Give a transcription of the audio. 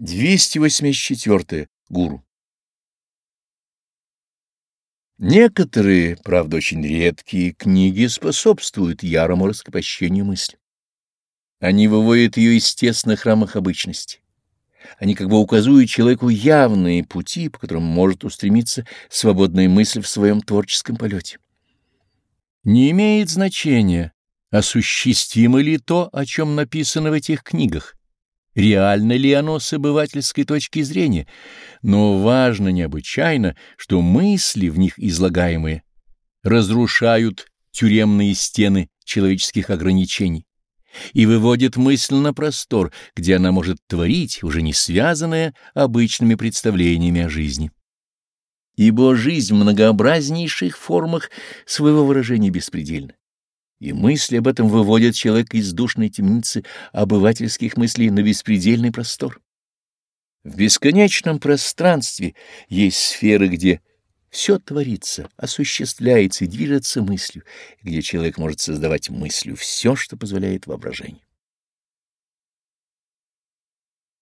284. Гуру. Некоторые, правда очень редкие, книги способствуют ярому раскрепощению мысли. Они выводят ее из тесных рамок обычности. Они как бы указывают человеку явные пути, по которым может устремиться свободная мысль в своем творческом полете. Не имеет значения, осуществимо ли то, о чем написано в этих книгах, реально ли оно с обывательской точки зрения, но важно необычайно, что мысли в них излагаемые разрушают тюремные стены человеческих ограничений и выводят мысль на простор, где она может творить, уже не связанная обычными представлениями о жизни. Ибо жизнь в многообразнейших формах своего выражения беспредельна и мысли об этом выводят человека из душной темницы обывательских мыслей на беспредельный простор. В бесконечном пространстве есть сферы, где все творится, осуществляется и движется мыслью, где человек может создавать мыслью все, что позволяет воображению.